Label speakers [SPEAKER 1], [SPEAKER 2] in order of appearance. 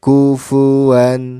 [SPEAKER 1] 辜负恩。